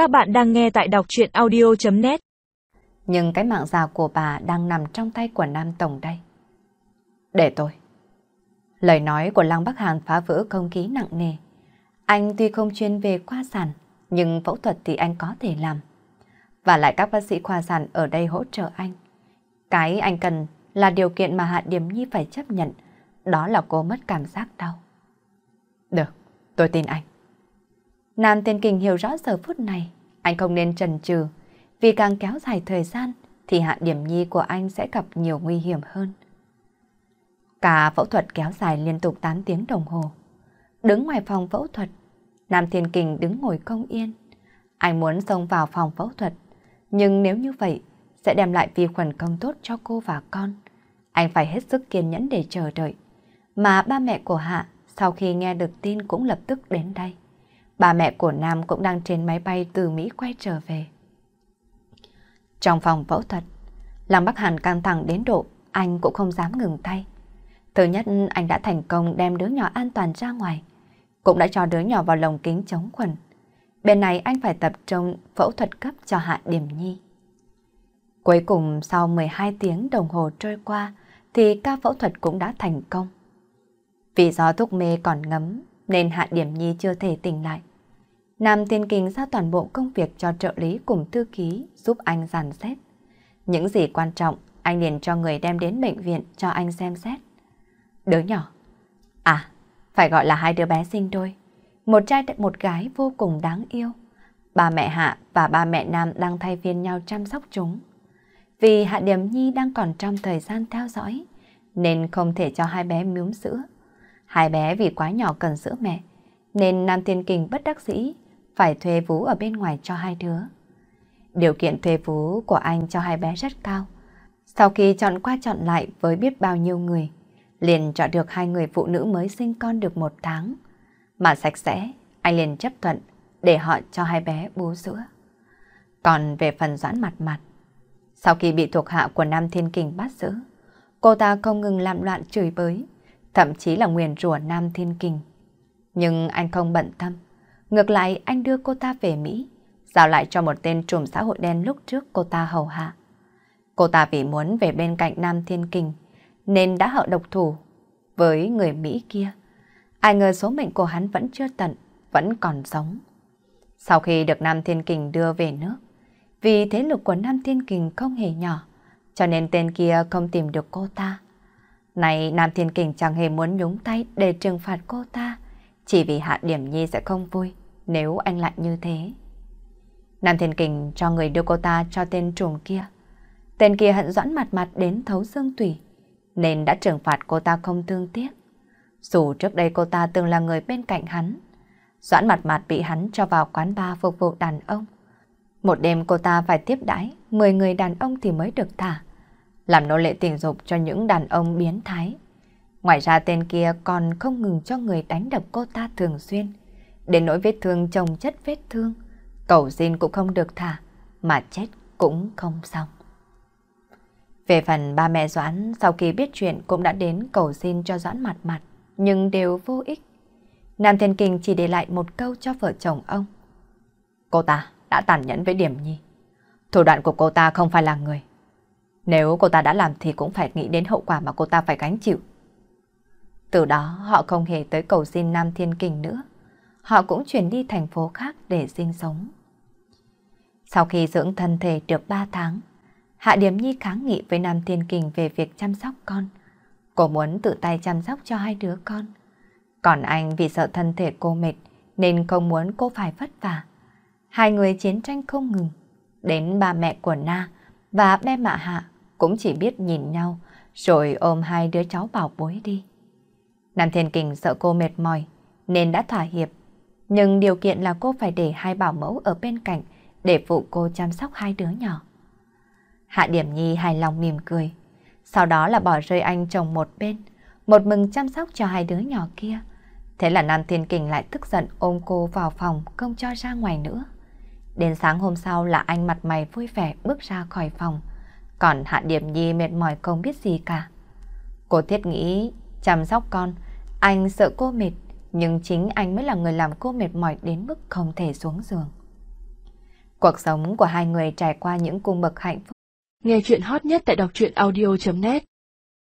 Các bạn đang nghe tại đọc chuyện audio.net Nhưng cái mạng già của bà đang nằm trong tay của Nam Tổng đây. Để tôi. Lời nói của Lăng Bắc Hàn phá vỡ không khí nặng nề. Anh tuy không chuyên về khoa sản, nhưng phẫu thuật thì anh có thể làm. Và lại các bác sĩ khoa sản ở đây hỗ trợ anh. Cái anh cần là điều kiện mà Hạ điểm Nhi phải chấp nhận, đó là cô mất cảm giác đau. Được, tôi tin anh. Nam Thiên Kình hiểu rõ giờ phút này, anh không nên chần chừ, vì càng kéo dài thời gian thì hạn Điểm Nhi của anh sẽ gặp nhiều nguy hiểm hơn. Cả phẫu thuật kéo dài liên tục 8 tiếng đồng hồ. Đứng ngoài phòng phẫu thuật, Nam Thiên Kình đứng ngồi công yên. Anh muốn xông vào phòng phẫu thuật, nhưng nếu như vậy sẽ đem lại vi khuẩn không tốt cho cô và con. Anh phải hết sức kiên nhẫn để chờ đợi. Mà ba mẹ của Hạ sau khi nghe được tin cũng lập tức đến đây. Ba mẹ của Nam cũng đang trên máy bay từ Mỹ quay trở về. Trong phòng phẫu thuật, Lăng Bắc Hàn căng thẳng đến độ anh cũng không dám ngừng tay. Thứ nhất, anh đã thành công đem đứa nhỏ an toàn ra ngoài, cũng đã cho đứa nhỏ vào lồng kính chống khuẩn. Bên này anh phải tập trung phẫu thuật cấp cho Hạ Điểm Nhi. Cuối cùng sau 12 tiếng đồng hồ trôi qua thì ca phẫu thuật cũng đã thành công. Vì do thuốc mê còn ngấm nên Hạ Điểm Nhi chưa thể tỉnh lại. Nam Thiên Kinh giao toàn bộ công việc cho trợ lý cùng thư ký giúp anh dàn xét Những gì quan trọng, anh liền cho người đem đến bệnh viện cho anh xem xét. Đứa nhỏ. À, phải gọi là hai đứa bé sinh đôi. Một trai một gái vô cùng đáng yêu. Ba mẹ Hạ và ba mẹ Nam đang thay phiên nhau chăm sóc chúng. Vì Hạ Điểm Nhi đang còn trong thời gian theo dõi, nên không thể cho hai bé miếng sữa. Hai bé vì quá nhỏ cần sữa mẹ, nên Nam Thiên Kinh bất đắc dĩ phải thuê vú ở bên ngoài cho hai đứa. Điều kiện thuê vú của anh cho hai bé rất cao. Sau khi chọn qua chọn lại với biết bao nhiêu người, liền chọn được hai người phụ nữ mới sinh con được một tháng. Mà sạch sẽ, anh liền chấp thuận để họ cho hai bé bú sữa. Còn về phần doãn mặt mặt, sau khi bị thuộc hạ của Nam Thiên Kình bắt giữ, cô ta không ngừng làm loạn chửi bới, thậm chí là nguyền rủa Nam Thiên Kình. Nhưng anh không bận tâm. Ngược lại anh đưa cô ta về Mỹ, giao lại cho một tên trùm xã hội đen lúc trước cô ta hầu hạ. Cô ta vì muốn về bên cạnh Nam Thiên Kình, nên đã hậu độc thủ với người Mỹ kia. Ai ngờ số mệnh của hắn vẫn chưa tận, vẫn còn sống. Sau khi được Nam Thiên Kình đưa về nước, vì thế lực của Nam Thiên Kình không hề nhỏ, cho nên tên kia không tìm được cô ta. Này Nam Thiên Kình chẳng hề muốn nhúng tay để trừng phạt cô ta, chỉ vì Hạ Điểm Nhi sẽ không vui nếu anh lại như thế. Nam Thiên Kình cho người đưa cô ta cho tên trùm kia. Tên kia hận doãn mặt mặt đến thấu xương tủy, nên đã trừng phạt cô ta không thương tiếc. Dù trước đây cô ta từng là người bên cạnh hắn, doãn mặt mặt bị hắn cho vào quán bar phục vụ đàn ông. Một đêm cô ta phải tiếp đãi 10 người đàn ông thì mới được thả, làm nô lệ tình dục cho những đàn ông biến thái. Ngoài ra tên kia còn không ngừng cho người đánh đập cô ta thường xuyên, đến nỗi vết thương chồng chất vết thương, cầu xin cũng không được thả, mà chết cũng không xong. Về phần ba mẹ Doãn sau khi biết chuyện cũng đã đến cầu xin cho Doãn mặt mặt, nhưng đều vô ích. Nam Thiên Kinh chỉ để lại một câu cho vợ chồng ông. Cô ta đã tàn nhẫn với Điểm Nhi. Thủ đoạn của cô ta không phải là người. Nếu cô ta đã làm thì cũng phải nghĩ đến hậu quả mà cô ta phải gánh chịu. Từ đó họ không hề tới cầu xin Nam Thiên Kinh nữa. Họ cũng chuyển đi thành phố khác để sinh sống. Sau khi dưỡng thân thể được 3 tháng, Hạ Điểm Nhi kháng nghị với Nam Thiên Kình về việc chăm sóc con. Cô muốn tự tay chăm sóc cho hai đứa con. Còn anh vì sợ thân thể cô mệt nên không muốn cô phải vất vả. Hai người chiến tranh không ngừng. Đến ba mẹ của Na và bé mạ Hạ cũng chỉ biết nhìn nhau rồi ôm hai đứa cháu bảo bối đi. Nam Thiên Kình sợ cô mệt mỏi nên đã thỏa hiệp. Nhưng điều kiện là cô phải để hai bảo mẫu ở bên cạnh để phụ cô chăm sóc hai đứa nhỏ. Hạ Điểm Nhi hài lòng mỉm cười. Sau đó là bỏ rơi anh chồng một bên, một mừng chăm sóc cho hai đứa nhỏ kia. Thế là Nam Thiên Kình lại tức giận ôm cô vào phòng không cho ra ngoài nữa. Đến sáng hôm sau là anh mặt mày vui vẻ bước ra khỏi phòng. Còn Hạ Điểm Nhi mệt mỏi không biết gì cả. Cô thiết nghĩ chăm sóc con, anh sợ cô mệt, nhưng chính anh mới là người làm cô mệt mỏi đến mức không thể xuống giường. Cuộc sống của hai người trải qua những cung bậc hạnh phúc. Nghe chuyện hot nhất tại đọc truyện audio.net